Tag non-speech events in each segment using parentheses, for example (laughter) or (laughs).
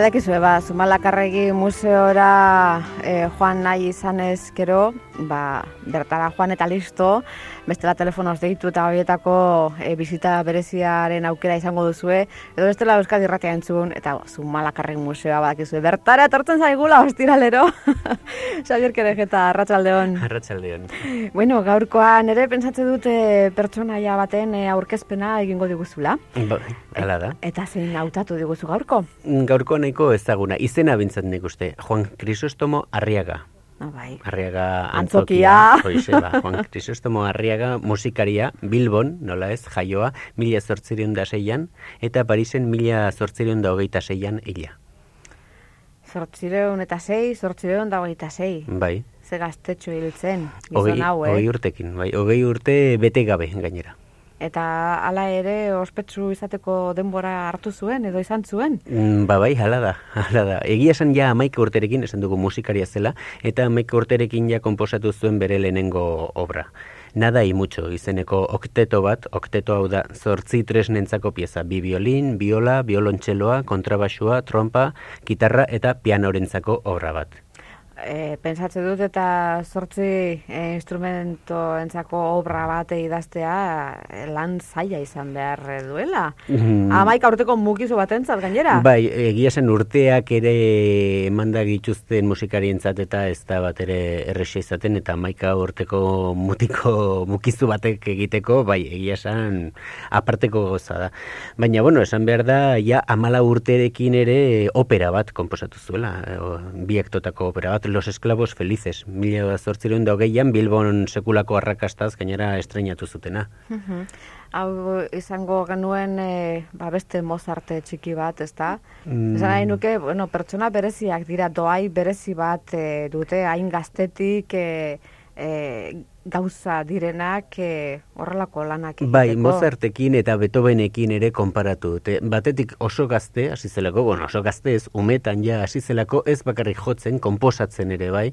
Badakizue, ba, Zumalakarregi museora eh, joan nahi izan ezkero, ba, bertara joan eta listo, bestela telefonoz deitu eta horietako e, bizita bereziaren aukera izango duzue, edo bestela Euskadi irratia entzun, eta Zumalakarregi museoa badakizue, bertara etortzen zaigula ostiralero, (laughs) Xabier Kerejeta, Arratxaldeon. Arratxaldeon. Bueno, gaurkoan ere pentsatze dute pertsonaia baten e, aurkezpena egingo diguzula. Ba, hala da. Eta zein hautatu diguzu gaurko? Gaurko nahiko ezaguna, izena bintzat nik uste, Juan Crisostomo Arriaga. Ah, bai. Arriaga Antzokia. Antzokia. Ba, Juan Crisostomo Arriaga musikaria, Bilbon, nola ez, jaioa, mila zortzirion da seian, eta Parisen mila zortzirion da hogeita seian hila. Zortzireun eta sei, zortzireun da hogeita sei. Bai. Ze gaztetxo hil zen, Hogei, gizon hau, eh? hogei urtekin, bai, hogei urte bete gabe gainera. Eta hala ere ospetsu izateko denbora hartu zuen edo izan zuen? Mm, Ba bai, hala da, hala da. Egia esan ja amaika urterekin, esan dugu musikaria zela, eta amaika urterekin ja komposatu zuen bere lehenengo obra. Nada y mucho izeneko okteto bat, okteto hau da zortzi tresnentzako pieza, bi biolin, biola, biolontxeloa, kontrabasua, trompa, gitarra eta pianorentzako obra bat. E, pensatze dut eta zortzi e, instrumentoentzako obra bate idaztea e, lan zaila izan behar duela. Mm. Amaika urteko mukizu batentzat gainera. Bai, egia zen urteak ere emanda gituzten musikarientzat eta ez da bat ere erresa izaten eta maika urteko mutiko mukizu batek egiteko, bai, egia esan aparteko goza da. Baina, bueno, esan behar da, ja, amala urterekin ere opera bat komposatu zuela, o, bi aktotako opera bat, Los Esclavos Felices, mila zortzireun da hogeian, Bilbon sekulako arrakastaz gainera estrenatu zutena. Hau izango genuen e, ba beste Mozarte txiki bat, ezta? Mm. Esan nahi nuke, bueno, pertsona bereziak dira, doai berezi bat e, dute, hain gaztetik e, e, gauza direnak e, horrelako lanak Bai, egiteko. Mozartekin eta Beethovenekin ere konparatu dute. Batetik oso gazte, hasi zelako, bueno, oso gazte ez, umetan ja hasi zelako ez bakarrik jotzen, konposatzen ere bai.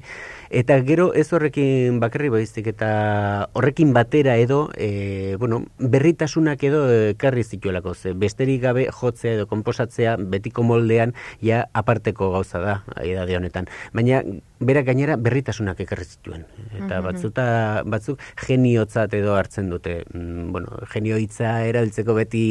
Eta gero ez horrekin bakarri baizik eta horrekin batera edo, e, bueno, berritasunak edo ekarri zituelako ze. Besterik gabe jotzea edo konposatzea betiko moldean ja aparteko gauza da, edade honetan. Baina berak gainera berritasunak ekarri zituen. Eta batzuta batzuk geniotzat edo hartzen dute. Mm, bueno, genio hitza erabiltzeko beti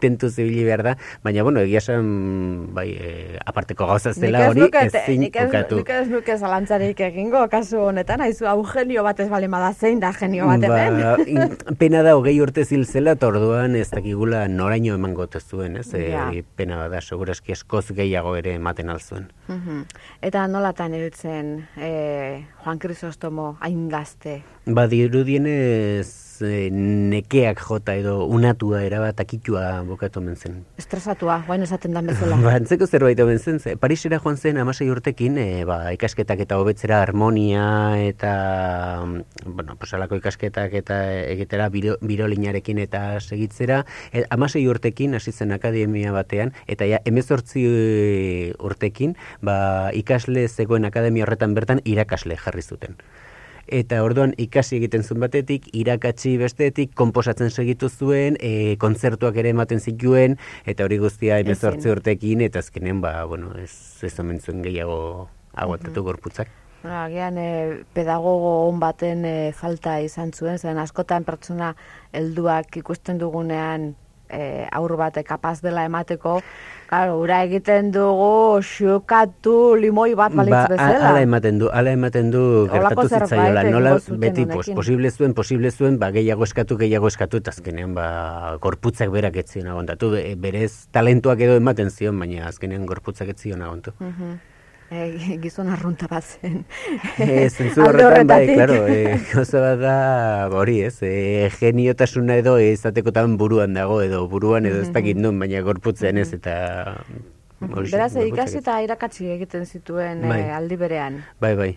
tentu zibili behar da, baina, bueno, egia esan, bai, e, aparteko gauza zela Nik ez hori, nuke- ezin nik ez, ukatu. nik ez nuke zalantzarik egingo, kasu honetan, haizu, hau genio bat ez bali bada zein da genio bat. Ba, (laughs) pena da hogei urte zil zela, eta orduan ez dakigula noraino emango ote zuen, ez? E, pena bada, segurazki eskoz gehiago ere ematen alzuen. Mhm. Eta nolatan hiltzen e, Juan Crisostomo hain gazte? Ba, dirudienez e, nekeak jota edo unatua erabat akitua bokatu omen zen. Estresatua, guain esaten da bezala. (laughs) Ba, antzeko zerbait omen zen, ze, Parisera joan zen amasei urtekin, e, ba, ikasketak eta hobetzera harmonia eta, bueno, posalako ikasketak eta egitera biro, birolinarekin eta segitzera, e, amasei urtekin hasi zen akademia batean, eta ja, emezortzi urtekin, ba, ikasle zegoen akademia horretan bertan irakasle jarri zuten. Eta orduan ikasi egiten zuen batetik, irakatsi bestetik, konposatzen segitu zuen, e, kontzertuak ere ematen zituen, eta hori guztia emezortzi urtekin, eta azkenen, ba, bueno, ez, ez omen zuen gehiago aguantatu gorputzak. Bueno, agian e, pedagogo on baten e, falta izan zuen, zen askotan pertsona helduak ikusten dugunean e, aur bat kapaz dela emateko, Claro, ura egiten dugu xukatu limoi bat balitz Ba, bezala. ala ematen du, ala ematen du gertatu zitzaiola. Nola beti pos, posible zuen, posible zuen, ba, gehiago eskatu, gehiago eskatu, eta azkenean ba, gorputzak berak ez zion agontatu. Be- Berez talentuak edo ematen zion, baina azkenean gorputzak ez zion agontu. Mhm. E, (laughs) gizon arrunta bat zen. E, (laughs) zentzu horretan, bai, klaro, e, gauza bat da, hori ez, e, geniotasuna edo ezatekotan buruan dago, edo buruan edo ez dakit nun, baina gorputzean ez, eta... Beraz, ikasi eta irakatsi egiten zituen bai. aldi berean. Bai, bai.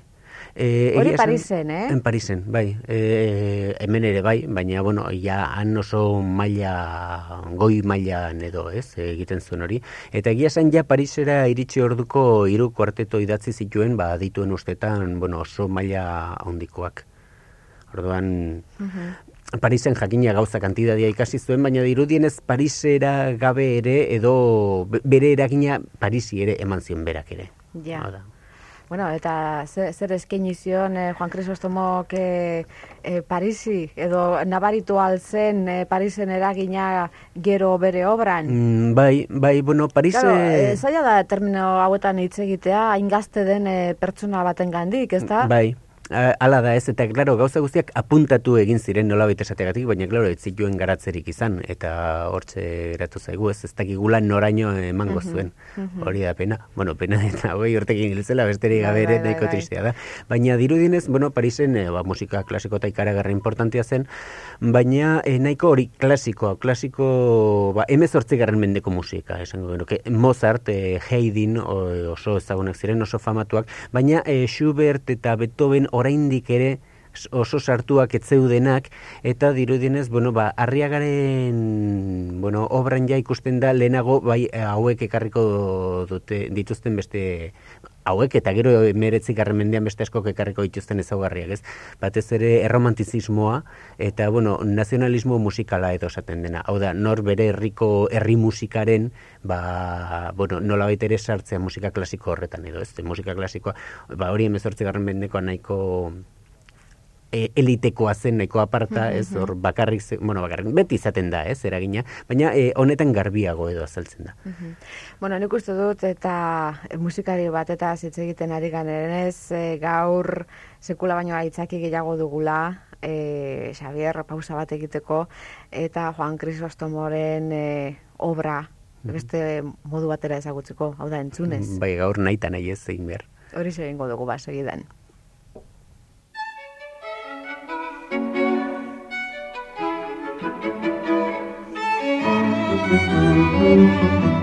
E, Hori Parisen, eh? En Parisen, bai. E, hemen ere bai, baina, bueno, ja han oso maila, goi maila edo, ez, egiten zuen hori. Eta egia zen ja Parisera iritsi orduko hiru kuarteto idatzi zituen, ba, dituen ustetan, bueno, oso maila handikoak. Orduan, Parisen jakina gauza kantidadia ikasi zuen, baina dirudienez Parisera gabe ere, edo bere eragina Parisi ere eman zion berak ere. Ja. Bueno, eta zer, zer eskaini zion eh, Juan Crisostomok eh, eh, Parisi, edo nabaritu altzen eh, Parisen eragina gero bere obran? Mm, bai, bai, bueno, Parise... Claro, eh, zaila da termino hauetan hitz egitea, hain gazte den eh, pertsona baten gandik, ez da? Bai, ala da ez, eta klaro, gauza guztiak apuntatu egin ziren nola baita esategatik, baina klaro, ez zituen garatzerik izan, eta hortze eratu zaigu ez, ez dakigula noraino emango zuen, hori da pena, bueno, pena (laughs) eta hoi urtekin hilzela, besteri bai, gabe ere bai, bai, nahiko tristea da. Baina dirudinez, bueno, Parisen, e, ba, musika klasiko eta ikaragarra importantia zen, baina e, nahiko hori klasikoa, klasiko, ba, emez garren mendeko musika, esango genuke, Mozart, e, Haydn, oso ezagunak ziren, oso famatuak, baina e, Schubert eta Beethoven oraindik ere oso sartuak etzeudenak eta dirudienez bueno ba arriagaren bueno obran ja ikusten da lehenago bai hauek ekarriko dute dituzten beste hauek eta gero 19. mendean beste askok ekarriko dituzten ezaugarriak, ez? Batez ere erromantizismoa eta bueno, nazionalismo musikala edo esaten dena. Hau da, nor bere herriko herri musikaren, ba, bueno, nola ere sartzea musika klasiko horretan edo, ez? Musika klasikoa, ba hori 19. mendekoa nahiko e, elitekoa zen nahiko aparta, ez hor bakarrik, bueno, bakarrik, beti izaten da, ez, eragina, baina e, honetan garbiago edo azaltzen da. Bueno, nik uste dut eta musikari bat eta hitz egiten ari ganeren ez, e, gaur sekula baino aitzaki gehiago dugula, e, Xavier pausa bat egiteko, eta Juan Crisostomoren e, obra, beste modu batera ezagutzeko, hau da, entzunez. Bai, gaur nahi nahi ez zein behar. Hori zegoen dugu ba, segidan. Música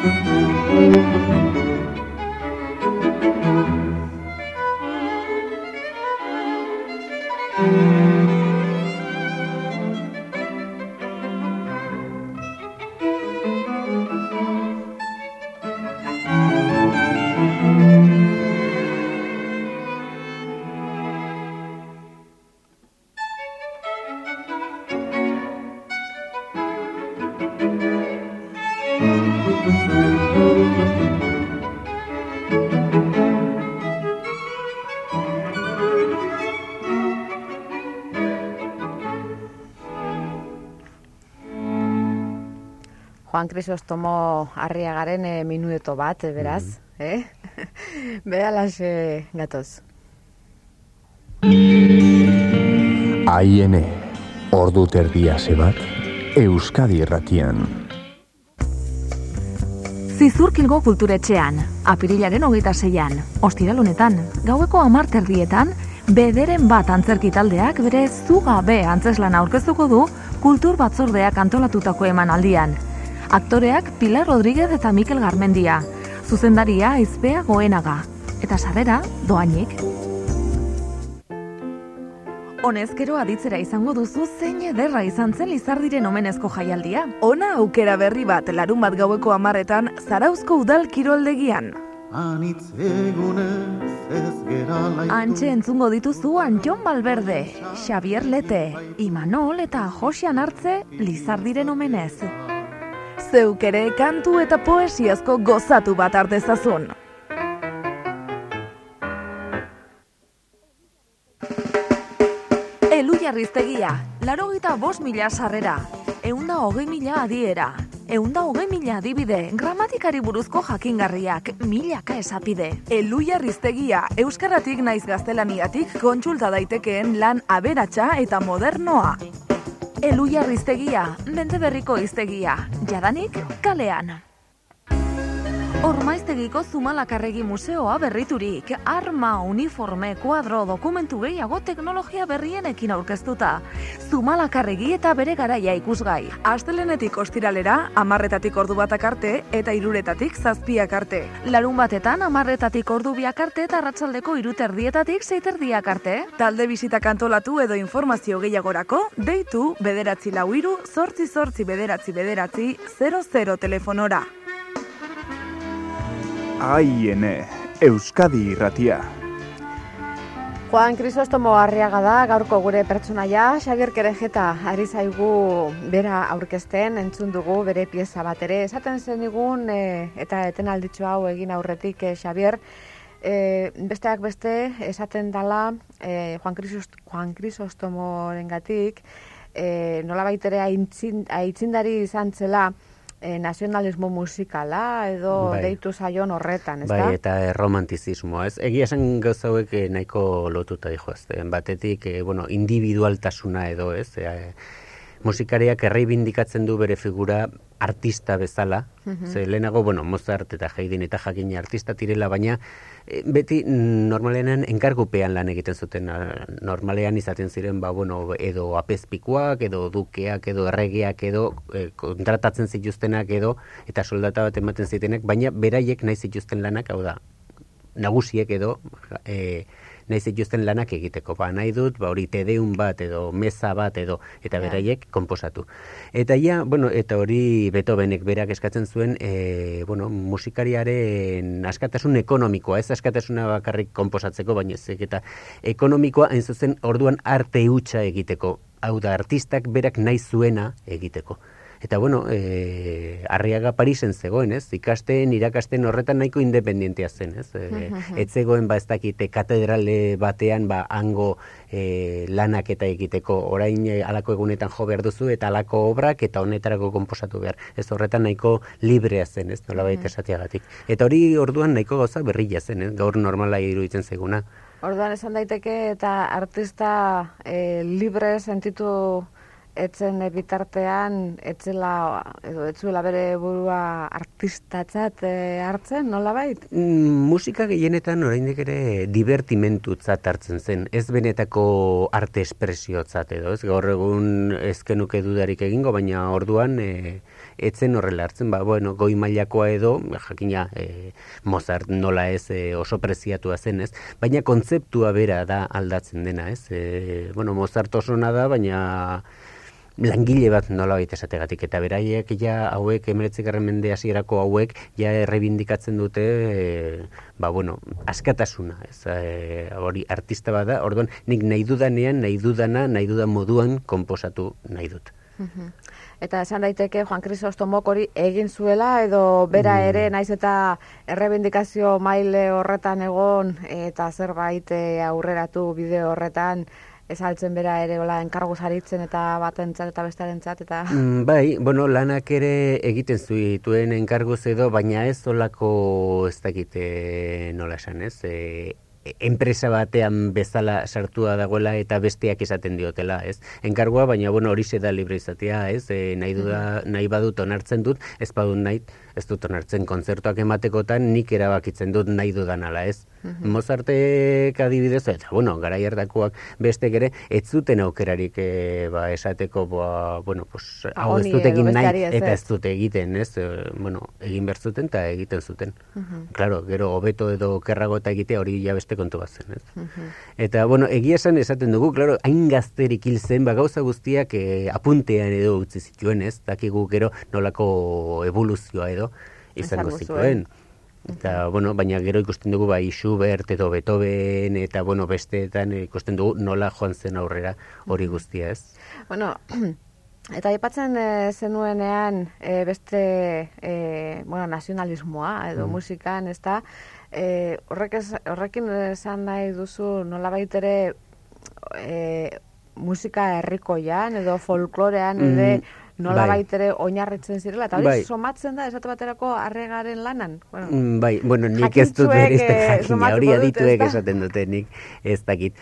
Música Juan Crisostomo Arriagaren e, minueto bat, e, beraz, mm -hmm. eh? (laughs) Behalas e, gatoz. Aiene, ordu terdia zebat, Euskadi erratian. Zizurkilgo kulturetxean, apirilaren hogeita zeian, ostiralunetan, gaueko amarterdietan, bederen bat antzerki taldeak bere zuga be antzeslan aurkeztuko du kultur batzordeak antolatutako eman aldian. Aktoreak Pilar Rodríguez eta Mikel Garmendia, zuzendaria izpea goenaga, eta sarrera doainik. Honezkero aditzera izango duzu zein ederra izan zen lizardiren omenezko jaialdia. Ona aukera berri bat larun bat gaueko amarretan zarauzko udal kiroldegian. Antxe entzungo dituzu Antion Balberde, Xavier Lete, Imanol eta Josian Artze lizardiren omenez. Zeuk ere kantu eta poesiazko gozatu bat artezazun. Riztegia, laro gita bos mila sarrera, eunda hogei mila adiera, eunda hogei mila adibide, gramatikari buruzko jakingarriak, milaka esapide. Eluia Riztegia, Euskarratik naiz gaztelaniatik kontsulta daitekeen lan aberatsa eta modernoa. Eluia Riztegia, bente berriko iztegia, jadanik kalean. Ormaiztegiko Zumalakarregi Museoa berriturik, arma, uniforme, kuadro, dokumentu gehiago teknologia berrienekin aurkeztuta. Zumalakarregi eta bere garaia ikusgai. Astelenetik ostiralera, amarretatik ordu batak arte eta iruretatik zazpiak arte. Larun batetan, amarretatik ordu biak arte eta ratzaldeko iruterdietatik zeiterdiak arte. Talde bizitak antolatu edo informazio gehiagorako, deitu bederatzi lau iru, zortzi zortzi bederatzi bederatzi, 00 telefonora. Aiene, Euskadi irratia. Juan Crisostomo Arriaga da, gaurko gure pertsonaia, Xavier Kerejeta, ari zaigu bera aurkezten, entzun dugu bere pieza bat ere. Esaten zen igun, e, eta eten alditzu hau egin aurretik, e, Xavier, e, besteak beste, esaten dala e, Juan, Crisost, Juan Crisostomoren gatik, e, nola baitere aitzindari izan zela, e, nazionalismo musikala edo bai. deitu zaion horretan, ez bai, eta e, romantizismoa, ez? Egia esan gauzauek e, nahiko lotuta dijo, ez? Batetik, e, bueno, individualtasuna edo, ez? E, musikariak erreibindikatzen du bere figura artista bezala, mm ze lehenago, bueno, Mozart eta Haydn eta Jakin artista tirela, baina e, beti normalean enkargupean lan egiten zuten, normalean izaten ziren, ba, bueno, edo apezpikoak, edo dukeak, edo erregeak, edo e, kontratatzen zituztenak, edo, eta soldata bat ematen zitenek, baina beraiek nahi zituzten lanak, hau da, nagusiek edo, e, nahi zituzten lanak egiteko. Ba, nahi dut, ba, hori tedeun bat edo meza bat edo eta beraiek konposatu. Eta ja, bueno, eta hori Beethovenek berak eskatzen zuen, e, bueno, musikariaren askatasun ekonomikoa, ez askatasuna bakarrik konposatzeko, baina ez eta ekonomikoa hain zuzen orduan arte hutsa egiteko. Hau da, artistak berak nahi zuena egiteko. Eta bueno, e, arriaga Parisen zegoen, ez? Ikasten, irakasten horretan nahiko independentia zen, ez? E, ez zegoen ba ez dakite katedrale batean ba hango e, lanak eta egiteko orain e, alako egunetan jo behar duzu eta alako obrak eta honetarako konposatu behar. Ez horretan nahiko librea zen, ez? Nola baita esatiagatik. Eta hori orduan nahiko gauza berrila zen, ez? Gaur normala iruditzen zeguna. Orduan esan daiteke eta artista e, libre sentitu etzen bitartean etzela edo etzuela bere burua artistatzat e, hartzen, nola bait? Mm, musika gehienetan oraindik ere divertimentutzat hartzen zen, ez benetako arte espresiotzat edo, ez gaur egun ezkenuke dudarik egingo, baina orduan e, etzen horrela hartzen, ba, bueno, goi mailakoa edo, jakina, e, Mozart nola ez e, oso preziatua zen, ez? Baina kontzeptua bera da aldatzen dena, ez? E, bueno, Mozart oso da, baina langile bat nola baita esategatik, eta beraiek ja hauek, emeretzik mende hasierako hauek, ja errebindikatzen dute, e, ba bueno, askatasuna, ez, e, hori artista bada, orduan, nik nahi dudanean, nahi dudana, nahi dudan moduan, komposatu nahi dut. Eta esan daiteke Juan Crisostomok hori egin zuela edo bera mm. ere naiz eta errebindikazio maile horretan egon eta zerbait eh, aurreratu bideo horretan esaltzen bera ere hola enkargu zaritzen eta batentzat eta bestearentzat eta Mm, bai, bueno, lanak ere egiten zituen enkarguz edo, baina ez olako ez dakite nola esan, ez? E, enpresa batean bezala sartua dagoela eta besteak esaten diotela, ez? Enkargua, baina bueno, hori da libre izatea, ez? E, nahi, duda, nahi badut onartzen dut, ez badut nahi, ez dut onartzen kontzertuak ematekotan nik erabakitzen dut nahi dudan ala, ez? Mozartek adibidez, eta bueno, garai hartakoak bestek ere, ez zuten aukerarik e, ba, esateko, ba, bueno, pues, hau ez dut egin nahi, ez, eta ez. dute egiten, ez? E, bueno, egin behar zuten eta egiten zuten. Claro, gero hobeto edo kerrago eta egitea hori ja beste kontu bat zen, ez? Eta, bueno, egia esan esaten dugu, claro, hain gazterik hil zen, ba, gauza guztiak e, apuntean edo utzi zituen, ez? Dakigu gero nolako evoluzioa edo izango Izango zituen. Eta, bueno, baina gero ikusten dugu bai Schubert edo Beethoven eta, bueno, besteetan ikusten dugu nola joan zen aurrera hori guztia, ez? Bueno, (clears throat) eta aipatzen e, zenuenean e, beste e, bueno, nazionalismoa edo musikan, ez da, e, horrek ez, horrekin esan nahi duzu nolabait ere e, musika herrikoian edo folklorean ere Mm, nolabait ere oinarritzen zirela, eta hori Bai. somatzen da esate baterako arregaren lanan. Bueno, Mm, Bai, bueno, nik ez dut bereizten eh, jakina, somatuko hori adituek esaten dute nik ez dakit.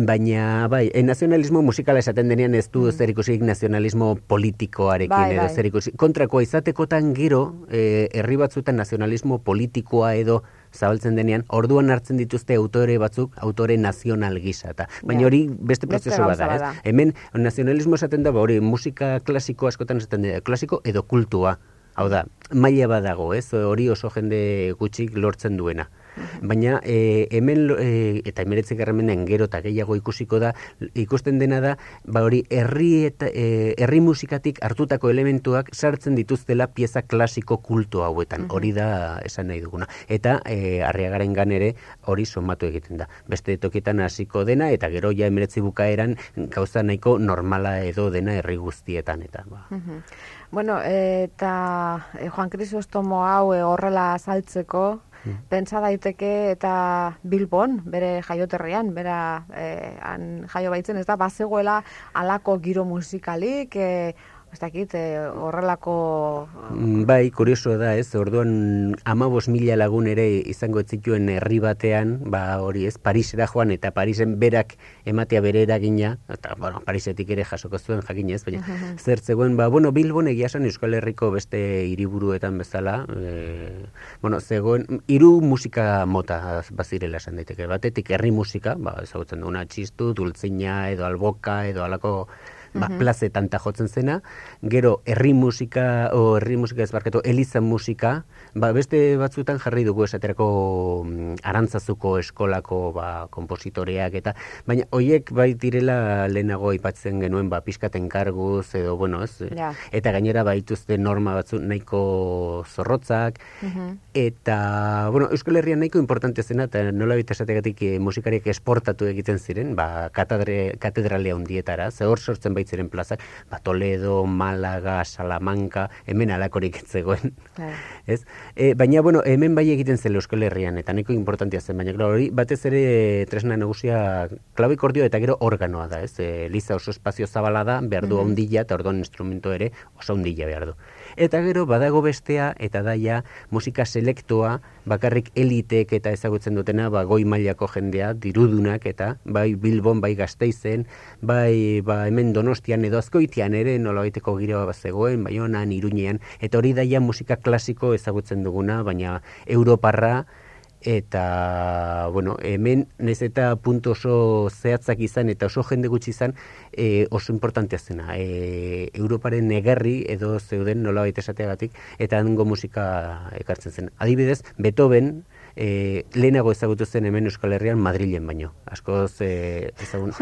Baina, bai, e, nazionalismo musikala esaten denean ez du zer ikusik nazionalismo politikoarekin Mm. Bai, edo bai. zer ikusi. Kontrakoa izatekotan gero, e, herri batzuetan nazionalismo politikoa edo zabaltzen denean, orduan hartzen dituzte autore batzuk, autore nazional gisa. Eta, baina hori beste prozesu ez? bada. Hemen nazionalismo esaten da, ba, hori musika klasiko askotan esaten da, klasiko edo kultua. Hau da, maila badago, ez? Hori oso jende gutxik lortzen duena. Baina e, hemen, e, eta emeretzik garramenean gero eta gehiago ikusiko da, ikusten dena da, ba hori herri, eta, e, herri musikatik hartutako elementuak sartzen dituztela pieza klasiko kulto hauetan. Hori da esan nahi duguna. Eta e, arriagaren gan ere hori somatu egiten da. Beste tokitan hasiko dena, eta gero ja emeretzi bukaeran gauza nahiko normala edo dena herri guztietan. Eta, ba. Mhm. Bueno, eta Juan Crisostomo hau horrela azaltzeko, pentsa daiteke eta Bilbon, bere jaioterrian, bera eh, han jaio baitzen, ez da, bazegoela alako giro musikalik, eh, ez dakit, eh, horrelako... Mm, Bai, kurioso da, ez, orduan amabos mila lagun ere izango zituen herri batean, ba hori ez, Parisera joan eta Parisen berak ematea bere eragina, eta, bueno, Parisetik ere jasoko zuen jakin ez, baina zer zegoen, ba, bueno, Bilbon egia esan Euskal Herriko beste hiriburuetan bezala, e, bueno, zegoen, hiru musika mota bazirela esan daiteke, batetik herri musika, ba, ezagutzen duguna txistu, dultzina, edo alboka, edo alako ba, plazetan ta jotzen zena, gero herri musika, o herri musika ez barkatu, eliza musika, ba, beste batzuetan jarri dugu esaterako mm, arantzazuko eskolako ba, kompositoreak eta, baina hoiek bai direla lehenago aipatzen genuen ba, pixkaten karguz edo, bueno, ez, Ja. eta gainera baituzte norma batzu nahiko zorrotzak, eta, bueno, Euskal Herrian nahiko importante zena, eta nola bita esategatik eh, musikariak esportatu egiten ziren, ba, katedre, katedralea hundietara, ze hor sortzen baitziren plazak, ba, Toledo, Malaga, Salamanca, hemen alakorik ez zegoen. Claro. (laughs) Ez? E, baina, bueno, hemen bai egiten zen Euskal Herrian, eta nahiko importantia zen, baina, claro, hori batez ere tresna nagusia klabikordio eta gero organoa da, ez? E, liza oso espazio zabala da, behar du ondila, eta orduan instrumento ere oso ondila behar du. Eta gero badago bestea, eta daia musika selektoa, bakarrik elitek eta ezagutzen dutena, ba, goi mailako jendea, dirudunak eta bai Bilbon, bai Gasteizen, bai ba, hemen Donostian edo Azkoitian ere nolabaiteko giroa bazegoen, bai honan, Iruñean, eta hori daia musika klasiko ezagutzen duguna, baina Europarra, eta, bueno, hemen, nez eta puntu oso zehatzak izan eta oso jende gutxi izan, e, oso importantea zena. E, Europaren negarri edo zeuden nolabait esateagatik, eta hango musika ekartzen zen. Adibidez, Beethoven, e, lehenago ezagutu zen hemen Euskal Herrian Madrilen baino. Askoz e, ezagun,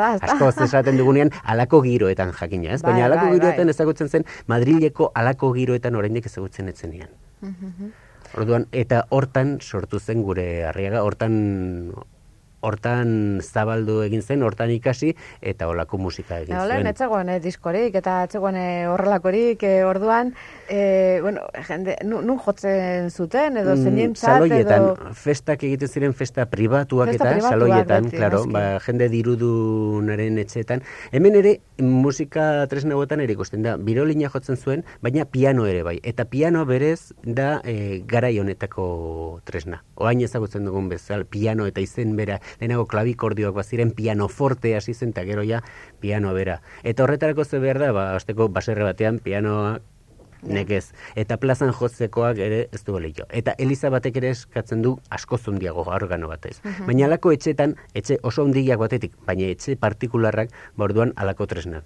da, ezta? askoz esaten dugunean alako giroetan jakina, ez? Baina Bai, alako bai, giroetan bai. ezagutzen zen Madrileko alako giroetan oraindik ezagutzen etzenean. Orduan, eta hortan sortu zen gure arriaga, hortan hortan zabaldu egin zen, hortan ikasi, eta olako musika egin zuen. Olen, etzegoen eh, diskorik, eta etzegoen eh, horrelakorik, eh, orduan, eh, bueno, jende, nu- nun jotzen zuten, edo Mm, zeinen saloietan, edo... festak egiten ziren festa pribatuak Festa eta saloietan, beti, claro, ba, jende dirudunaren etxeetan. Hemen ere musika tresna hauetan ere ikusten da, birolina jotzen zuen, baina piano ere bai. Eta piano berez da e, garai honetako tresna. Oain ezagutzen dugun bezal, piano eta izen bera, lehenago klavikordioak baziren piano forte hasi zen, eta gero ja piano bera. Eta horretarako ze behar da, ba, osteko baserre batean pianoa nekez. Eta plazan jotzekoak ere ez du balio. Eta Eliza batek ere eskatzen du asko zundiago organo batez. Baina alako etxetan, etxe oso hundiak batetik, baina etxe partikularrak, borduan alako tresnak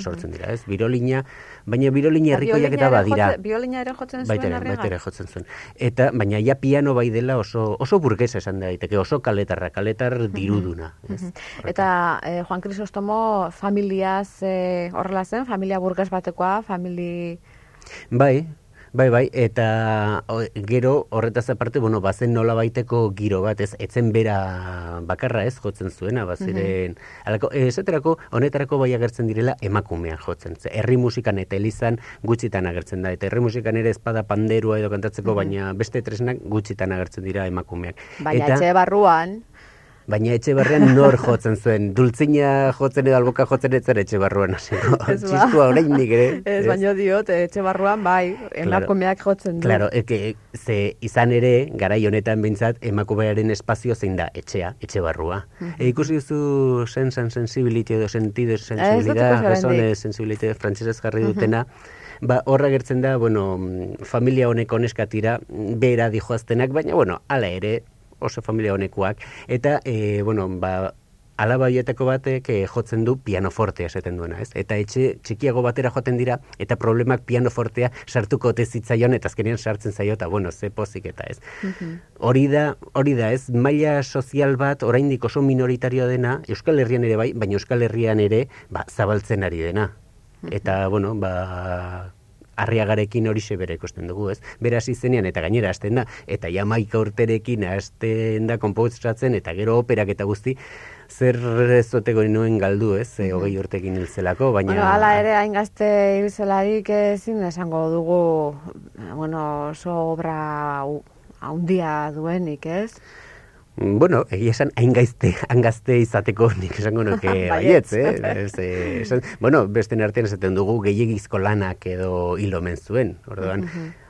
sortzen dira, ez? Birolina, baina birolina herrikoiak eta badira. Biolina ere jotzen zuen baita ere jotzen zuen. Eta, baina ja piano bai dela oso, oso burgesa esan daiteke, oso kaletarra, kaletar diruduna. Ez? Eta eh, Juan Crisostomo familiaz eh, horrela zen, familia burges batekoa, famili... Bai, bai, bai, eta gero horretaz aparte, bueno, bazen nola baiteko giro bat, ez, etzen bera bakarra ez jotzen zuena, baziren, alako, esaterako, honetarako bai agertzen direla emakumean jotzen, ze, herri musikan eta elizan gutxitan agertzen da, eta herri musikan ere espada panderua edo kantatzeko, baina beste tresnak gutxitan agertzen dira emakumeak. Baina eta, etxe barruan, Baina etxe barrean nor jotzen zuen, dultzina jotzen edo alboka jotzen ez zen etxe barruan hasiko. Ba. Txistua oraindik ere. ez baino diot, etxe barruan bai, emakumeak jotzen du. Claro, eke, ze izan ere, garai honetan behintzat, emakumearen espazio zein da, etxea, etxe barrua. e, ikusi duzu sense and sensibility edo sentido sensibilidad, razones oraindik. sensibility frantsesez jarri dutena, ba, horra gertzen da, bueno, mm, familia honek oneskatira, mm, bera dijoaztenak, baina, bueno, hala ere, oso familia honekoak, eta, e, bueno, ba, alaba horietako batek eh, jotzen du pianofortea esaten duena, ez? Eta etxe txikiago batera joaten dira, eta problemak pianofortea sartuko ote zitzaion, eta azkenean sartzen zaio, eta bueno, ze pozik eta ez. Hori da, hori da, ez, maila sozial bat oraindik oso minoritario dena, Euskal Herrian ere bai, baina Euskal Herrian ere, ba, zabaltzen ari dena. Eta, bueno, ba, arriagarekin hori bere ikusten dugu, ez? Bera hasi zenean eta gainera hasten da, eta jamaika urterekin hasten da konposatzen, eta gero operak eta guzti, zer ezoteko nuen galdu, ez? E, hogei urtekin hilzelako, baina... Bueno, hala ere hain gazte hilzelarik ezin esango dugu, bueno, oso obra haundia duenik, ez? Mm, Bueno, egia esan, hain gaizte, hain gazte izateko nik esango nuke (laughs) baietz, eh? Ez, eh, esan, bueno, beste artean esaten dugu gehiagizko lanak edo hil omen zuen, orduan,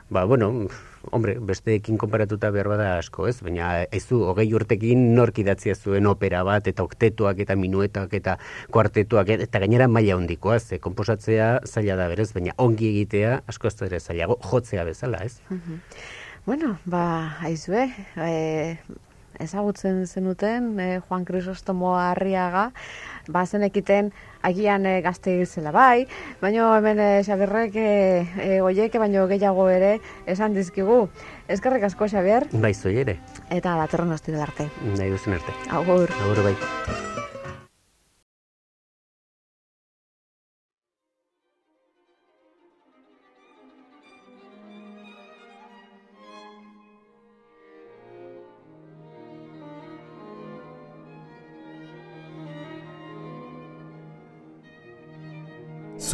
ba, bueno, hombre, besteekin konparatuta behar bada asko, ez? Baina ez du, hogei urtekin nork idatzia zuen opera bat, eta oktetuak, eta minuetak, eta kuartetuak, eta gainera maila hondikoa, ze komposatzea zaila da berez, baina ongi egitea asko ez ere zailago, jotzea bezala, ez? Bueno, ba, aizue, e, ezagutzen zenuten e, Juan Crisostomo Arriaga, ba, zenekiten agian e, gazte zela bai, baina hemen e, Xabierrek e, e, oieke baino gehiago ere esan dizkigu. Eskerrik asko, Xabier, Bai, zoi ere, eta datorren ostira arte. nahi duzen arte. Agur. Agur bai.